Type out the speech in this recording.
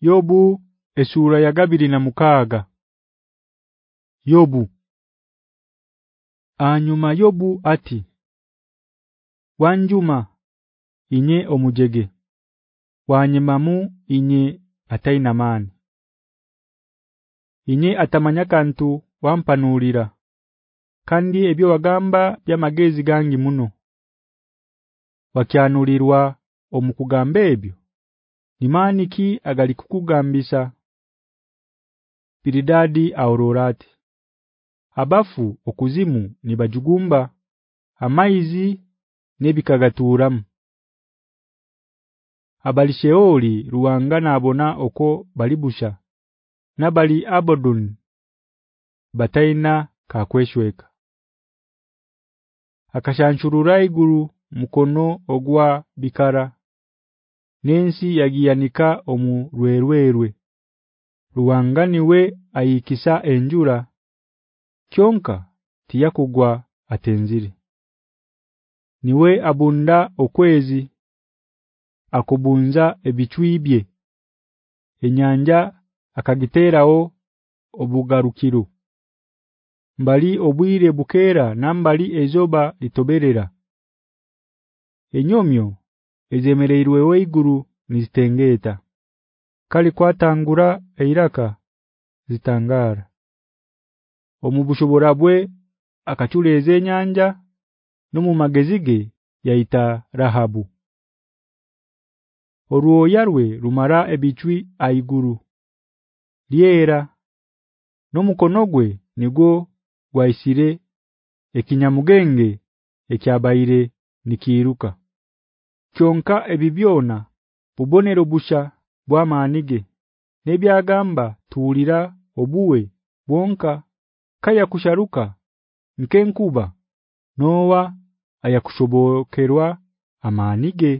Yobu esura ya gabiri na mukaga Yobu. Anyuma Yobu ati Wanjuma inye omujege. Wanyimamu inye ataina mani Inye atamanya kantu wampanulira. Kandi ebyo wagamba byamagezi gangi muno. Wakyanulirwa omukugamba ebyo Nimani ki agali kukugambisa Piridadi aurorati? Abafu okuzimu nibajugumba amaizi nebikagaturam Abalisheoli ruwangana abona oko balibusha nabali abodun bataina kakweshweka. Akashanchurura iguru mukono ogwa bikara nensi yagiyanika omu rwerwerwe ruwanganiwe ayikisa enjura kyonka tiyakugwa atenzire. Niwe abunda okwezi. Akubunza ebichwibye enyanja akagiterawo obugarukiro. Mbali obwire bukera nambali ezoba litoberera. Enyomyo ezemereirwe weiguru nizitengeta. Kali kwatangura eiraka zitangara. Omubushoborabwe akachuleze enyanja no mumagezige yaita rahabu. Oruoyarwe rumara ebichwi aiguru. Liera no mukonogwe nigo gwaisire ekinyamugenge ekyabaire nikiruka Kyonka ebibyona bubonero busha bwa manige nebyagamba tuulira obuwe bwonka kaya kusharuka nkenkuba nowa ayakushobokerwa amanige